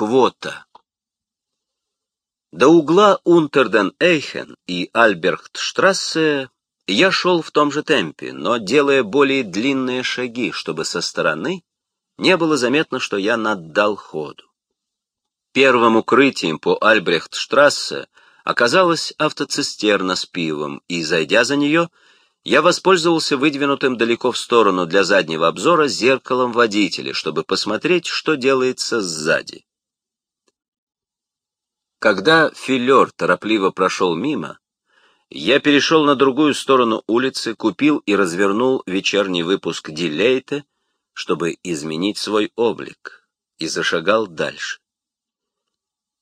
Квота. До угла Унтерден-Эйхен и Альбергтштрассе я шел в том же темпе, но делая более длинные шаги, чтобы со стороны не было заметно, что я наддал ходу. Первым укрытием по Альбрехтштрассе оказалась автоцистерна с пивом, и, зайдя за нее, я воспользовался выдвинутым далеко в сторону для заднего обзора зеркалом водителя, чтобы посмотреть, что делается сзади. Когда филер торопливо прошел мимо, я перешел на другую сторону улицы, купил и развернул вечерний выпуск Дилейте, чтобы изменить свой облик, и зашагал дальше.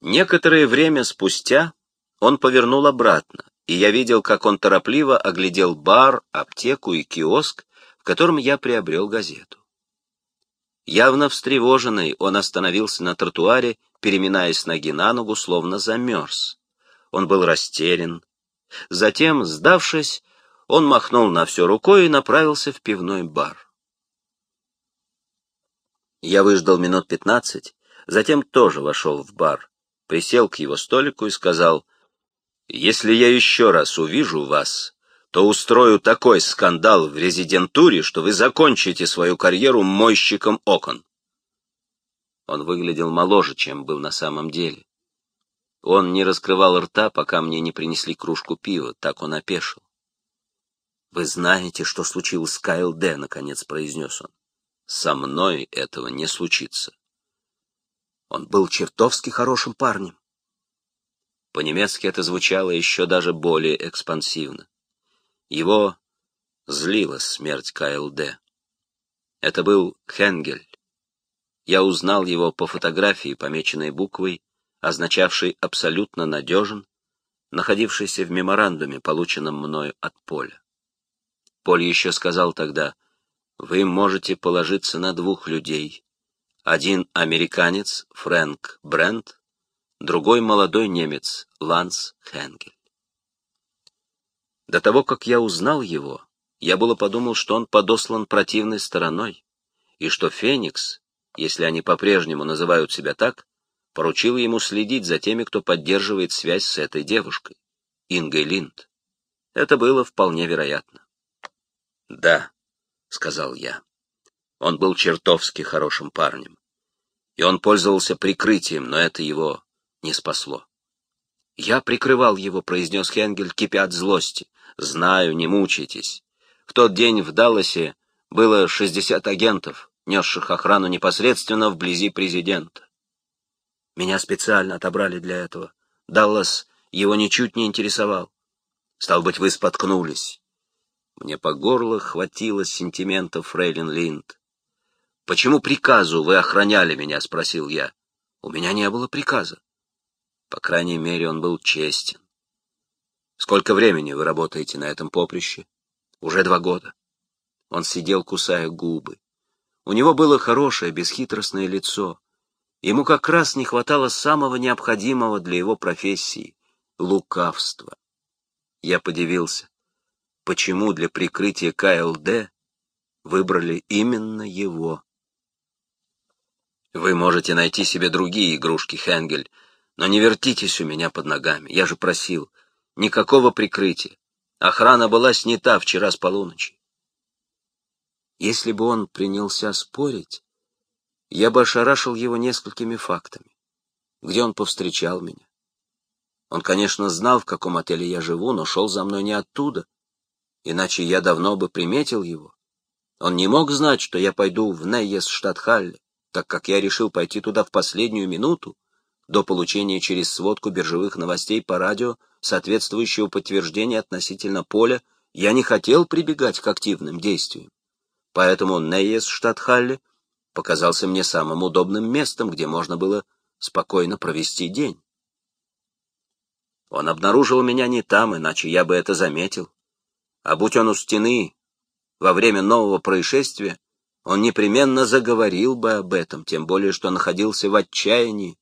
Некоторое время спустя он повернул обратно, и я видел, как он торопливо оглядел бар, аптеку и киоск, в котором я приобрел газету. Явно встревоженный, он остановился на тротуаре переминаясь ноги на ногу, словно замерз. Он был растерян. Затем, сдавшись, он махнул на все рукой и направился в пивной бар. Я выждал минут пятнадцать, затем тоже вошел в бар, присел к его столику и сказал, «Если я еще раз увижу вас, то устрою такой скандал в резидентуре, что вы закончите свою карьеру мойщиком окон». Он выглядел моложе, чем был на самом деле. Он не раскрывал рта, пока мне не принесли кружку пива, так он опешил. «Вы знаете, что случилось с КЛД?» — наконец произнес он. «Со мной этого не случится». Он был чертовски хорошим парнем. По-немецки это звучало еще даже более экспансивно. Его злила смерть КЛД. Это был Хенгель, я узнал его по фотографии, помеченной буквой, означавшей «абсолютно надежен», находившейся в меморандуме, полученном мною от Поля. Поль еще сказал тогда, «Вы можете положиться на двух людей. Один американец, Фрэнк Брент, другой молодой немец, Ланс Хенгель». До того, как я узнал его, я было подумал, что он подослан противной стороной, и что Феникс если они по-прежнему называют себя так, поручила ему следить за теми, кто поддерживает связь с этой девушкой, Ингой Линд. Это было вполне вероятно. «Да», — сказал я, — он был чертовски хорошим парнем. И он пользовался прикрытием, но это его не спасло. «Я прикрывал его», — произнес Хенгель, кипя от злости. «Знаю, не мучайтесь. В тот день в Далласе было шестьдесят агентов, несших охрану непосредственно вблизи президента. Меня специально отобрали для этого. Даллас его ничуть не интересовал. Стал быть, вы споткнулись. Мне по горло хватило сентиментов Фрейлин Линд. «Почему приказу вы охраняли меня?» — спросил я. «У меня не было приказа». По крайней мере, он был честен. «Сколько времени вы работаете на этом поприще?» «Уже два года». Он сидел, кусая губы. У него было хорошее, бесхитростное лицо. Ему как раз не хватало самого необходимого для его профессии — лукавства. Я подивился, почему для прикрытия КЛД выбрали именно его. Вы можете найти себе другие игрушки, Хенгель, но не вертитесь у меня под ногами. Я же просил. Никакого прикрытия. Охрана была снята вчера с полуночи. Если бы он принялся спорить, я бы ошарашил его несколькими фактами. Где он повстречал меня? Он, конечно, знал, в каком отеле я живу, но шел за мной не оттуда, иначе я давно бы приметил его. Он не мог знать, что я пойду в Нейес Штатхалле, так как я решил пойти туда в последнюю минуту, до получения через сводку биржевых новостей по радио соответствующего подтверждения относительно поля, я не хотел прибегать к активным действиям. Поэтому Нейес Штатхалле показался мне самым удобным местом, где можно было спокойно провести день. Он обнаружил меня не там, иначе я бы это заметил. А будь он у стены во время нового происшествия, он непременно заговорил бы об этом, тем более что находился в отчаянии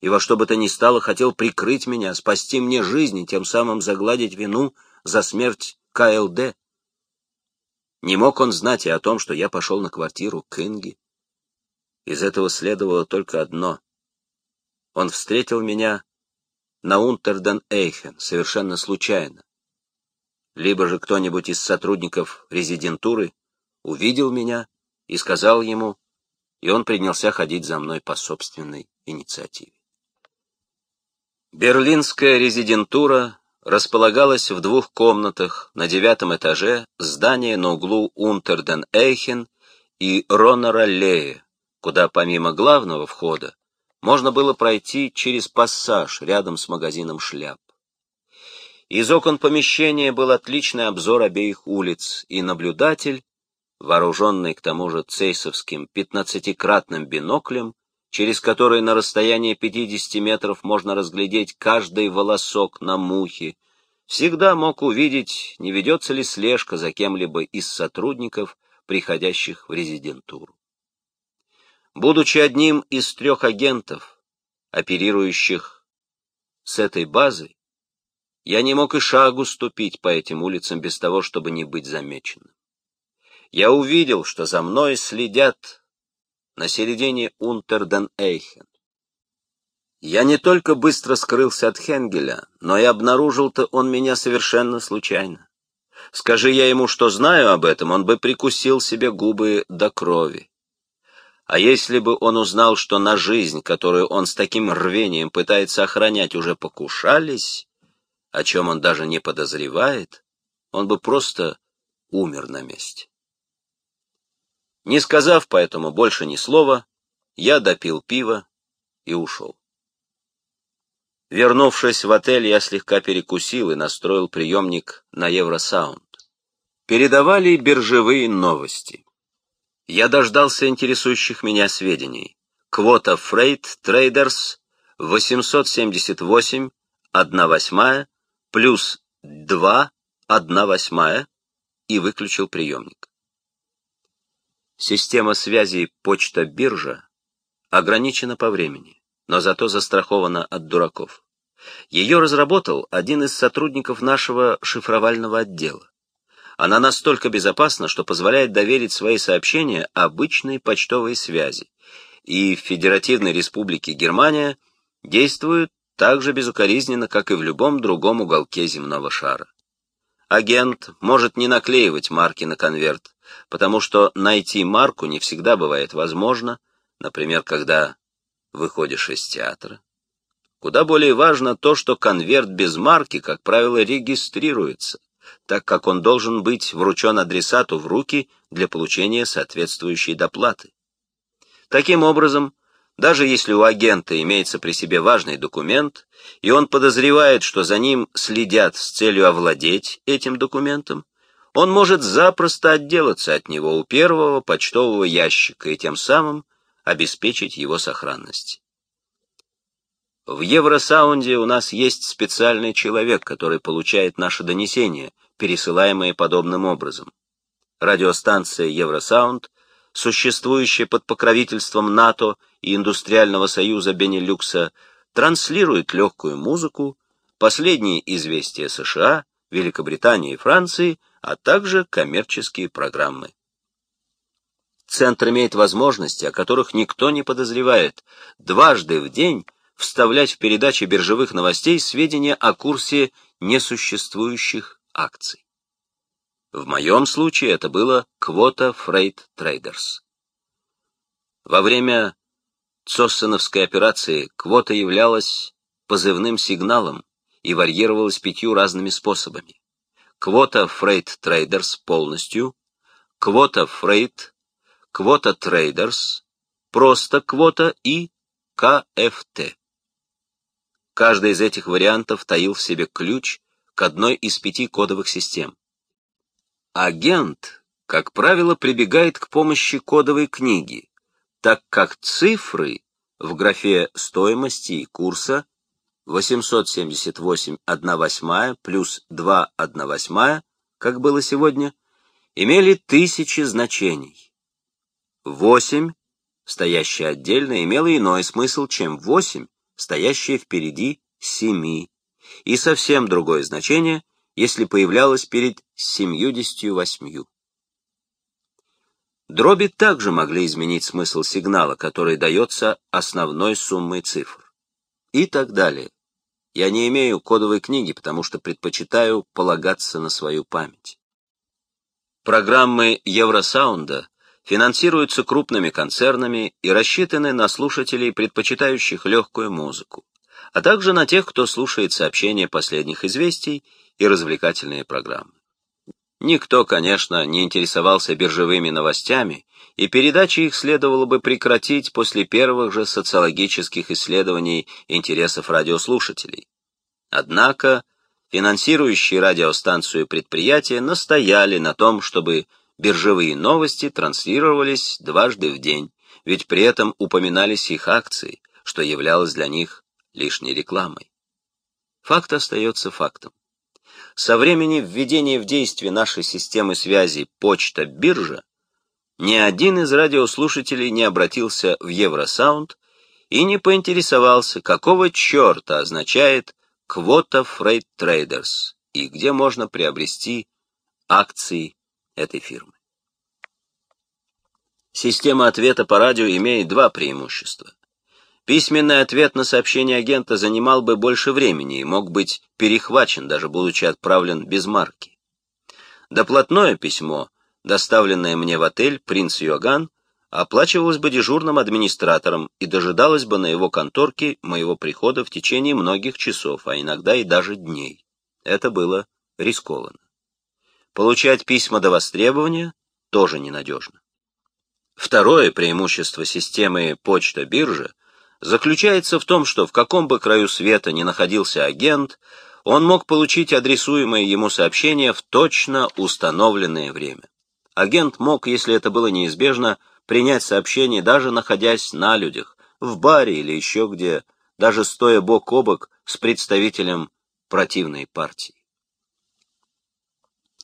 и во что бы то ни стало хотел прикрыть меня, спасти мне жизнь и тем самым загладить вину за смерть КЛД. Не мог он знать и о том, что я пошел на квартиру к Инге. Из этого следовало только одно. он встретил меня на Унтерден-Эйхен совершенно случайно. Либо же кто-нибудь из сотрудников резидентуры увидел меня и сказал ему, и он принялся ходить за мной по собственной инициативе. Берлинская резидентура располагалась в двух комнатах на девятом этаже здания на углу Унтерден-Эйхен и Роннер-Аллея, куда помимо главного входа можно было пройти через пассаж рядом с магазином шляп. Из окон помещения был отличный обзор обеих улиц, и наблюдатель, вооруженный к тому же цейсовским пятнадцатикратным биноклем, через который на расстоянии 50 метров можно разглядеть каждый волосок на мухе, всегда мог увидеть, не ведется ли слежка за кем-либо из сотрудников, приходящих в резидентуру. Будучи одним из трех агентов, оперирующих с этой базой, я не мог и шагу ступить по этим улицам без того, чтобы не быть замеченным. Я увидел, что за мной следят на середине Унтерден-Эйхен. Я не только быстро скрылся от Хенгеля, но и обнаружил-то он меня совершенно случайно. Скажи я ему, что знаю об этом, он бы прикусил себе губы до крови. А если бы он узнал, что на жизнь, которую он с таким рвением пытается охранять, уже покушались, о чем он даже не подозревает, он бы просто умер на месте. Не сказав поэтому больше ни слова, я допил пиво и ушел. Вернувшись в отель, я слегка перекусил и настроил приемник на Евросаунд. Передавали биржевые новости я дождался интересующих меня сведений. Квота Freight Traders 878, 1 восьмая, плюс 2, 1 восьмая, и выключил приемник. Система связи почта-биржа ограничена по времени, но зато застрахована от дураков. Ее разработал один из сотрудников нашего шифровального отдела. Она настолько безопасна, что позволяет доверить свои сообщения обычной почтовой связи. И в Федеративной Республике Германия действует так же безукоризненно, как и в любом другом уголке земного шара. Агент может не наклеивать марки на конверт, потому что найти марку не всегда бывает возможно, например, когда выходишь из театра. Куда более важно то, что конверт без марки, как правило, регистрируется так как он должен быть вручен адресату в руки для получения соответствующей доплаты. Таким образом, даже если у агента имеется при себе важный документ, и он подозревает, что за ним следят с целью овладеть этим документом, он может запросто отделаться от него у первого почтового ящика и тем самым обеспечить его сохранность. В Евросаунде у нас есть специальный человек, который получает наши донесения, пересылаемые подобным образом. Радиостанция Евросаунд, существующая под покровительством НАТО и Индустриального союза Бенилюкса, транслирует легкую музыку, последние известия США, Великобритании и Франции, а также коммерческие программы. Центр имеет возможности, о которых никто не подозревает, дважды в день вставлять в передачи биржевых новостей сведения о курсе несуществующих акций. В моем случае это было квота Freight Traders. Во время Цоссеновской операции квота являлась позывным сигналом и варьировалась пятью разными способами. Квота Freight Traders полностью, квота Freight, квота Traders, просто квота и КФТ. Каждый из этих вариантов таил в себе ключ к одной из пяти кодовых систем. Агент, как правило, прибегает к помощи кодовой книги, так как цифры в графе стоимости и курса 878 1 восьмая плюс 2 1 восьмая, как было сегодня, имели тысячи значений. 8, стоящее отдельно, имело иной смысл, чем 8, стоящее впереди 7 и совсем другое значение, если появлялось перед семьюдесятью восьмью. Дроби также могли изменить смысл сигнала, который дается основной суммой цифр. и так далее. Я не имею кодовой книги, потому что предпочитаю полагаться на свою память. Программы Евросаунда финансируются крупными концернами и рассчитаны на слушателей, предпочитающих легкую музыку, а также на тех, кто слушает сообщения последних известий и развлекательные программы. Никто, конечно, не интересовался биржевыми новостями, и передачи их следовало бы прекратить после первых же социологических исследований интересов радиослушателей. Однако финансирующие радиостанцию предприятия настояли на том, чтобы биржевые новости транслировались дважды в день, ведь при этом упоминались их акции, что являлось для них лишней рекламой. Факт остается фактом. Со времени введения в действие нашей системы связи почта-биржа ни один из радиослушателей не обратился в Евросаунд и не поинтересовался, какого черта означает квота Freight Traders и где можно приобрести акции этой фирмы. Система ответа по радио имеет два преимущества. Письменный ответ на сообщение агента занимал бы больше времени и мог быть перехвачен, даже будучи отправлен без марки. Доплатное письмо, доставленное мне в отель «Принц Йоган», оплачивалось бы дежурным администратором и дожидалось бы на его конторке моего прихода в течение многих часов, а иногда и даже дней. Это было рискованно. Получать письма до востребования тоже ненадежно. Второе преимущество системы почта-биржа заключается в том, что в каком бы краю света ни находился агент, он мог получить адресуемое ему сообщение в точно установленное время. Агент мог, если это было неизбежно, принять сообщение, даже находясь на людях, в баре или еще где, даже стоя бок о бок с представителем противной партии.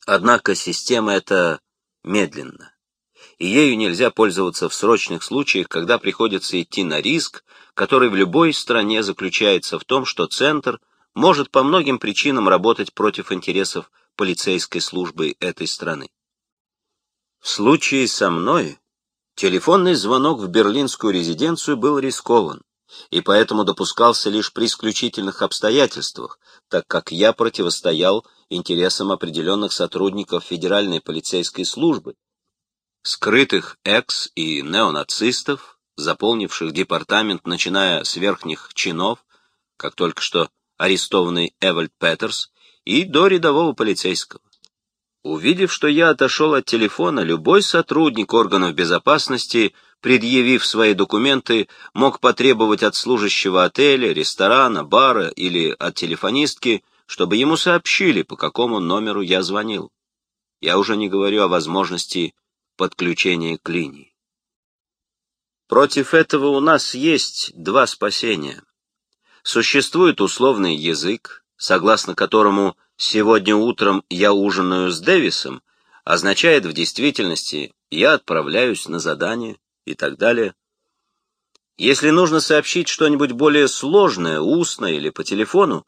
Однако система эта медленна и ею нельзя пользоваться в срочных случаях, когда приходится идти на риск, который в любой стране заключается в том, что Центр может по многим причинам работать против интересов полицейской службы этой страны. В случае со мной телефонный звонок в берлинскую резиденцию был рискован, и поэтому допускался лишь при исключительных обстоятельствах, так как я противостоял интересам определенных сотрудников Федеральной полицейской службы, скрытых экс- и неонацистов, заполнивших департамент, начиная с верхних чинов, как только что арестованный Эвальд Петерс, и до рядового полицейского. Увидев, что я отошел от телефона, любой сотрудник органов безопасности, предъявив свои документы, мог потребовать от служащего отеля, ресторана, бара или от телефонистки, чтобы ему сообщили, по какому номеру я звонил. Я уже не говорю о возможности подключения к линии. Против этого у нас есть два спасения. Существует условный язык, согласно которому «сегодня утром я ужинаю с Дэвисом» означает в действительности «я отправляюсь на задание» и так далее. Если нужно сообщить что-нибудь более сложное, устно или по телефону,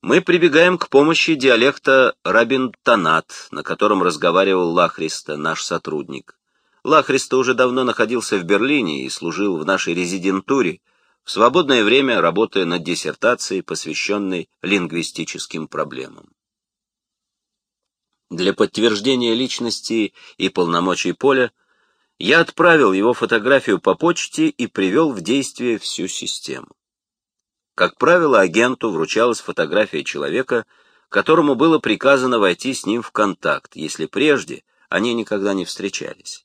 мы прибегаем к помощи диалекта рабинтонат, на котором разговаривал Лахриста, наш сотрудник. Лахриста уже давно находился в Берлине и служил в нашей резидентуре, в свободное время работая над диссертацией, посвященной лингвистическим проблемам. Для подтверждения личности и полномочий Поля я отправил его фотографию по почте и привел в действие всю систему. Как правило, агенту вручалась фотография человека, которому было приказано войти с ним в контакт, если прежде они никогда не встречались.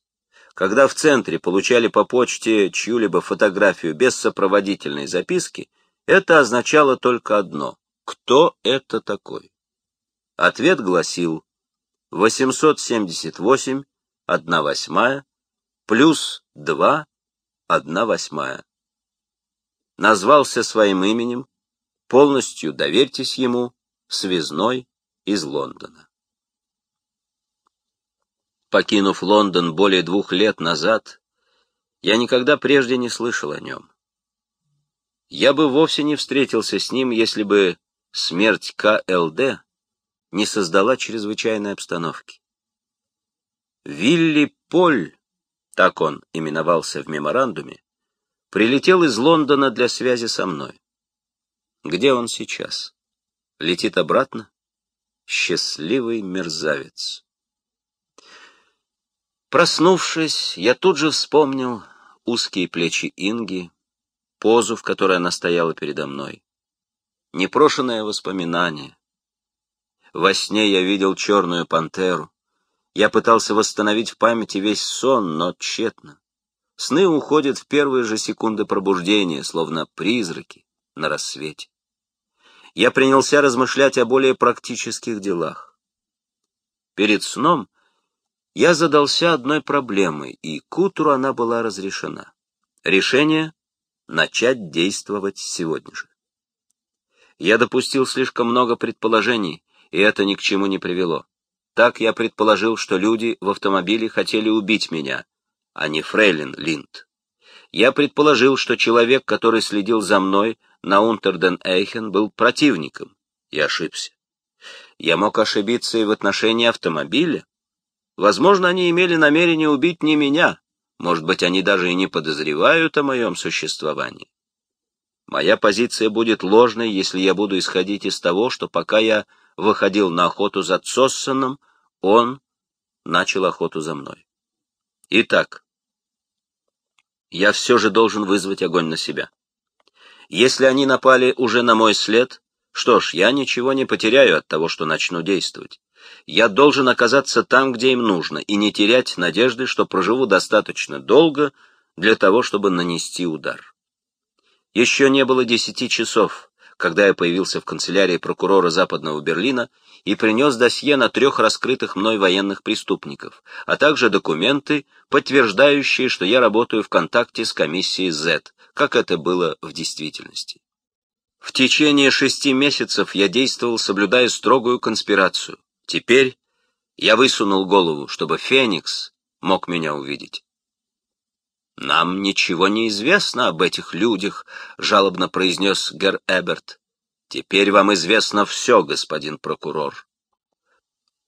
Когда в центре получали по почте чью-либо фотографию без сопроводительной записки, это означало только одно — кто это такой? Ответ гласил 878, 1 восьмая, плюс 2, 1 восьмая назвался своим именем, полностью доверьтесь ему, связной из Лондона. Покинув Лондон более двух лет назад, я никогда прежде не слышал о нем. Я бы вовсе не встретился с ним, если бы смерть КЛД не создала чрезвычайной обстановки. Вилли Поль, так он именовался в меморандуме, прилетел из Лондона для связи со мной. Где он сейчас? Летит обратно? Счастливый мерзавец. Проснувшись, я тут же вспомнил узкие плечи Инги, позу, в которой она стояла передо мной. Непрошенное воспоминание. Во сне я видел черную пантеру. Я пытался восстановить в памяти весь сон, но тщетно. Сны уходят в первые же секунды пробуждения, словно призраки на рассвете. Я принялся размышлять о более практических делах. Перед сном я задался одной проблемой, и к утру она была разрешена. Решение — начать действовать сегодня же. Я допустил слишком много предположений, и это ни к чему не привело. Так я предположил, что люди в автомобиле хотели убить меня, а не Фрейлин Линд. Я предположил, что человек, который следил за мной на Унтерден-Эйхен, был противником, и ошибся. Я мог ошибиться и в отношении автомобиля, Возможно, они имели намерение убить не меня, может быть, они даже и не подозревают о моем существовании. Моя позиция будет ложной, если я буду исходить из того, что пока я выходил на охоту за Цоссоном, он начал охоту за мной. Итак, я все же должен вызвать огонь на себя. Если они напали уже на мой след, что ж, я ничего не потеряю от того, что начну действовать. Я должен оказаться там, где им нужно, и не терять надежды, что проживу достаточно долго для того, чтобы нанести удар. Еще не было десяти часов, когда я появился в канцелярии прокурора Западного Берлина и принес досье на трех раскрытых мной военных преступников, а также документы, подтверждающие, что я работаю в контакте с комиссией Z, как это было в действительности. В течение шести месяцев я действовал, соблюдая строгую конспирацию. Теперь я высунул голову, чтобы Феникс мог меня увидеть. «Нам ничего не известно об этих людях», — жалобно произнес Гер Эберт. «Теперь вам известно все, господин прокурор».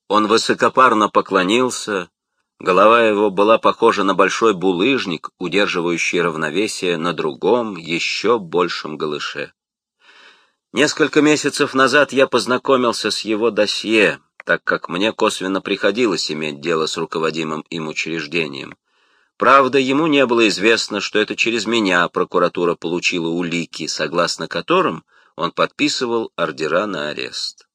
Он высокопарно поклонился, голова его была похожа на большой булыжник, удерживающий равновесие на другом, еще большем голыше. Несколько месяцев назад я познакомился с его досье, так как мне косвенно приходилось иметь дело с руководимым им учреждением. Правда, ему не было известно, что это через меня прокуратура получила улики, согласно которым он подписывал ордера на арест.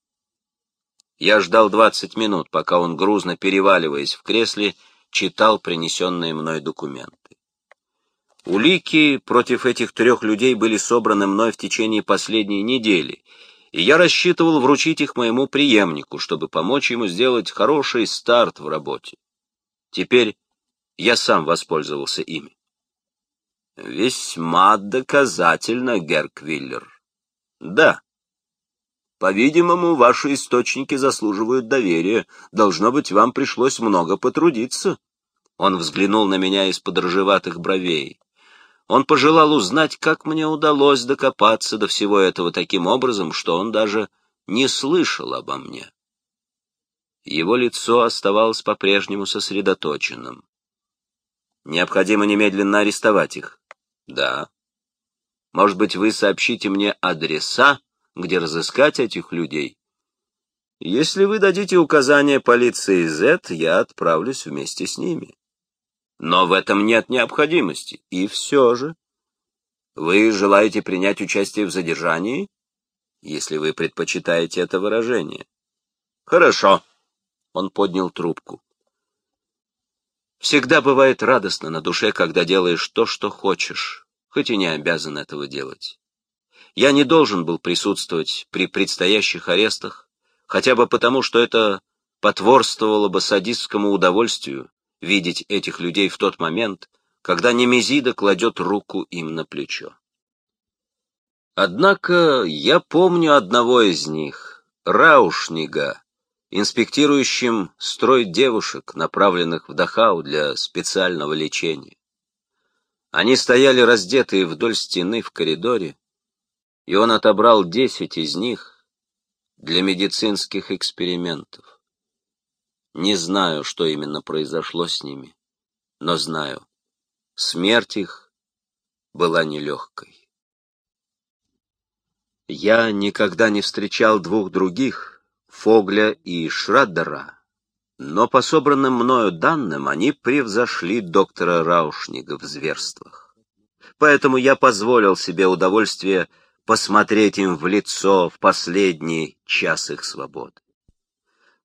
Я ждал двадцать минут, пока он, грузно переваливаясь в кресле, читал принесенные мной документы. Улики против этих трех людей были собраны мной в течение последней недели, и я рассчитывал вручить их моему преемнику, чтобы помочь ему сделать хороший старт в работе. Теперь я сам воспользовался ими. Весьма доказательно, Герквиллер. Да. По-видимому, ваши источники заслуживают доверия. Должно быть, вам пришлось много потрудиться. Он взглянул на меня из-под рыжеватых бровей. Он пожелал узнать, как мне удалось докопаться до всего этого таким образом, что он даже не слышал обо мне. Его лицо оставалось по-прежнему сосредоточенным. Необходимо немедленно арестовать их. Да. Может быть, вы сообщите мне адреса, где разыскать этих людей? Если вы дадите указания полиции Z, я отправлюсь вместе с ними. Но в этом нет необходимости. И все же. Вы желаете принять участие в задержании? Если вы предпочитаете это выражение. Хорошо. Он поднял трубку. Всегда бывает радостно на душе, когда делаешь то, что хочешь, хоть и не обязан этого делать. Я не должен был присутствовать при предстоящих арестах, хотя бы потому, что это потворствовало бы садистскому удовольствию, видеть этих людей в тот момент, когда Немезида кладет руку им на плечо. Однако я помню одного из них, Раушнига, инспектирующим строй девушек, направленных в Дахау для специального лечения. Они стояли раздетые вдоль стены в коридоре, и он отобрал десять из них для медицинских экспериментов. Не знаю, что именно произошло с ними, но знаю, смерть их была нелегкой. Я никогда не встречал двух других, Фогля и Шраддера, но по собранным мною данным они превзошли доктора Раушнига в зверствах. Поэтому я позволил себе удовольствие посмотреть им в лицо в последний час их свободы.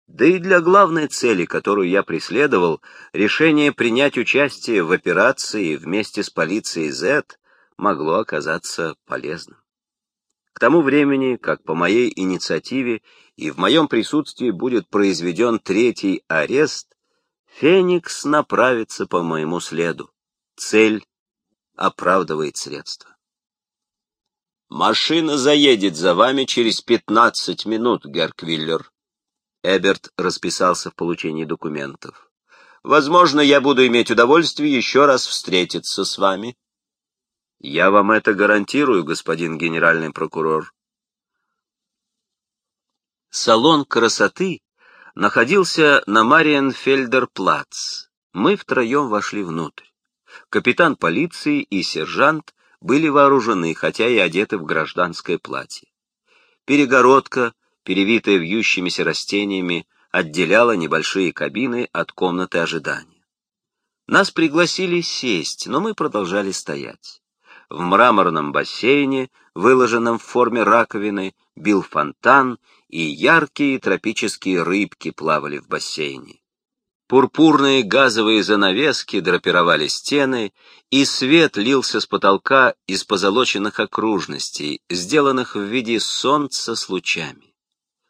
Да и для главной цели, которую я преследовал, решение принять участие в операции вместе с полицией Z могло оказаться полезным. К тому времени, как по моей инициативе и в моем присутствии будет произведен третий арест, Феникс направится по моему следу. Цель оправдывает средства. «Машина заедет за вами через пятнадцать минут, Герквиллер». Эберт расписался в получении документов. «Возможно, я буду иметь удовольствие еще раз встретиться с вами». Я вам это гарантирую, господин генеральный прокурор. Салон красоты находился на Мариенфельдер-плац. Мы втроем вошли внутрь. Капитан полиции и сержант были вооружены, хотя и одеты в гражданское платье. Перегородка, перевитая вьющимися растениями, отделяла небольшие кабины от комнаты ожидания. Нас пригласили сесть, но мы продолжали стоять. В мраморном бассейне, выложенном в форме раковины, бил фонтан, и яркие тропические рыбки плавали в бассейне. Пурпурные газовые занавески драпировали стены, и свет лился с потолка из позолоченных окружностей, сделанных в виде солнца с лучами.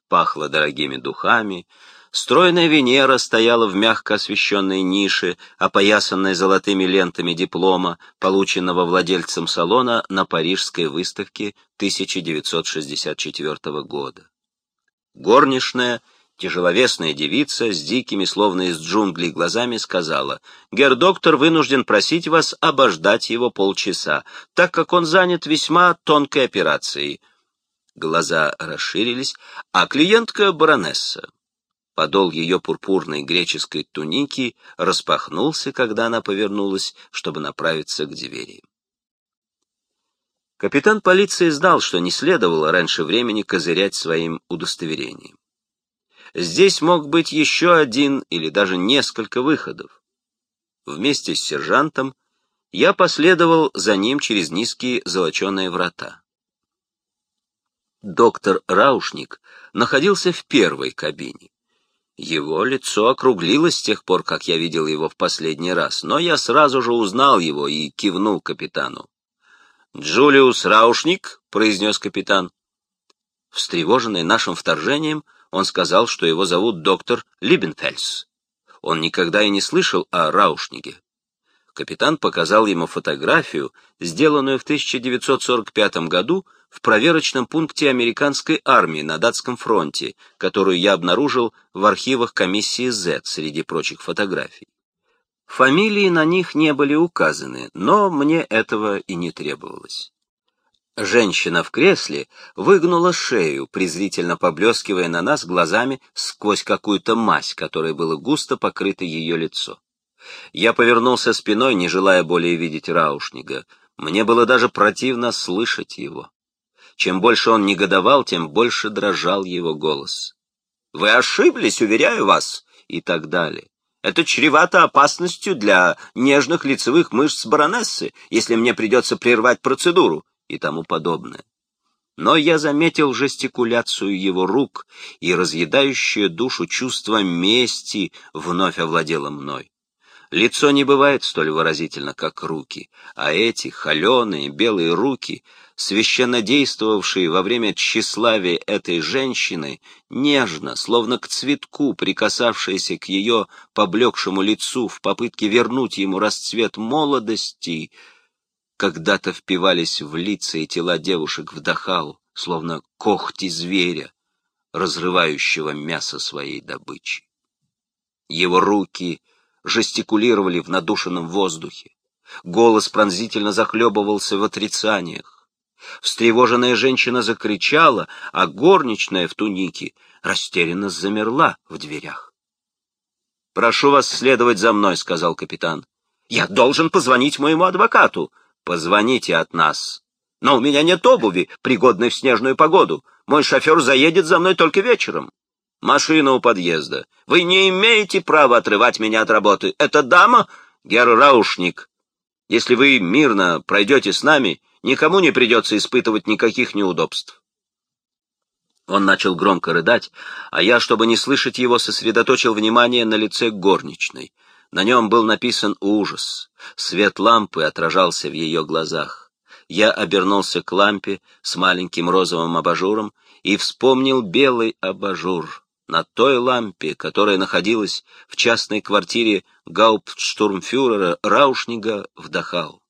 Пахло дорогими духами, Стройная Венера стояла в мягко освещенной нише, опоясанной золотыми лентами диплома, полученного владельцем салона на Парижской выставке 1964 года. Горничная, тяжеловесная девица с дикими, словно из джунглей, глазами сказала, «Гердоктор вынужден просить вас обождать его полчаса, так как он занят весьма тонкой операцией». Глаза расширились, а клиентка — баронесса. Подол ее пурпурной греческой туники распахнулся, когда она повернулась, чтобы направиться к двери. Капитан полиции знал, что не следовало раньше времени козырять своим удостоверением. Здесь мог быть еще один или даже несколько выходов. Вместе с сержантом я последовал за ним через низкие золоченые врата. Доктор Раушник находился в первой кабине. Его лицо округлилось с тех пор, как я видел его в последний раз, но я сразу же узнал его и кивнул капитану. «Джулиус Раушник», — произнес капитан. Встревоженный нашим вторжением, он сказал, что его зовут доктор Либенфельс. Он никогда и не слышал о Раушнике. Капитан показал ему фотографию, сделанную в 1945 году в проверочном пункте американской армии на датском фронте, которую я обнаружил в архивах комиссии Z среди прочих фотографий. Фамилии на них не были указаны, но мне этого и не требовалось. Женщина в кресле выгнула шею, презрительно поблескивая на нас глазами сквозь какую-то мазь, которой было густо покрыто ее лицо. Я повернулся спиной, не желая более видеть Раушнига. Мне было даже противно слышать его. Чем больше он негодовал, тем больше дрожал его голос. «Вы ошиблись, уверяю вас!» и так далее. Это чревато опасностью для нежных лицевых мышц баронессы, если мне придется прервать процедуру и тому подобное. Но я заметил жестикуляцию его рук, и разъедающее душу чувство мести вновь овладело мной. Лицо не бывает столь выразительно, как руки, а эти холеные белые руки священно действовавшие во время тщеславия этой женщины, нежно, словно к цветку, прикасавшиеся к ее поблекшему лицу в попытке вернуть ему расцвет молодости, когда-то впивались в лица и тела девушек в Дахау, словно когти зверя, разрывающего мясо своей добычи. Его руки жестикулировали в надушенном воздухе. Голос пронзительно захлебывался в отрицаниях. Встревоженная женщина закричала, а горничная в тунике растерянно замерла в дверях. «Прошу вас следовать за мной», — сказал капитан. «Я должен позвонить моему адвокату». «Позвоните от нас. Но у меня нет обуви, пригодной в снежную погоду. Мой шофер заедет за мной только вечером. Машина у подъезда. Вы не имеете права отрывать меня от работы. Это дама, Герр Раушник. Если вы мирно пройдете с нами, никому не придется испытывать никаких неудобств. Он начал громко рыдать, а я, чтобы не слышать его, сосредоточил внимание на лице горничной. На нем был написан ужас. Свет лампы отражался в ее глазах. Я обернулся к лампе с маленьким розовым абажуром и вспомнил белый абажур на той лампе, которая находилась в частной квартире гауптштурмфюрера Раушнига в Дахау.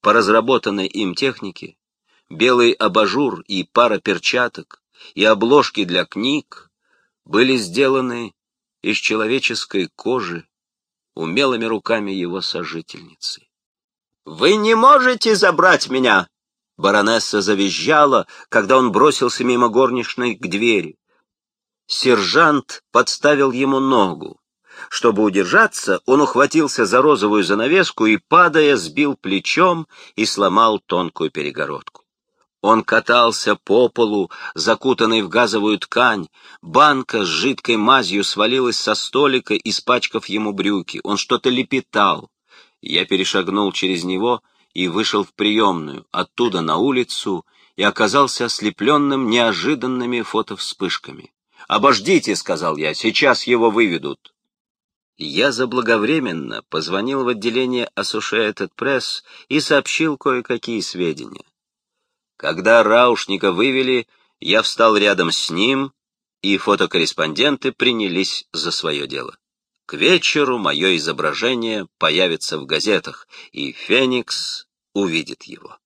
По разработанной им технике белый абажур и пара перчаток и обложки для книг были сделаны из человеческой кожи умелыми руками его сожительницы. «Вы не можете забрать меня!» Баронесса завизжала, когда он бросился мимо горничной к двери. Сержант подставил ему ногу. Чтобы удержаться, он ухватился за розовую занавеску и, падая, сбил плечом и сломал тонкую перегородку. Он катался по полу, закутанный в газовую ткань. Банка с жидкой мазью свалилась со столика, испачкав ему брюки. Он что-то лепетал. Я перешагнул через него и вышел в приемную, оттуда на улицу, и оказался ослепленным неожиданными фотовспышками. «Обождите», — сказал я, — «сейчас его выведут». Я заблаговременно позвонил в отделение Associated Press и сообщил кое-какие сведения. Когда Раушника вывели, я встал рядом с ним, и фотокорреспонденты принялись за свое дело. К вечеру мое изображение появится в газетах, и Феникс увидит его.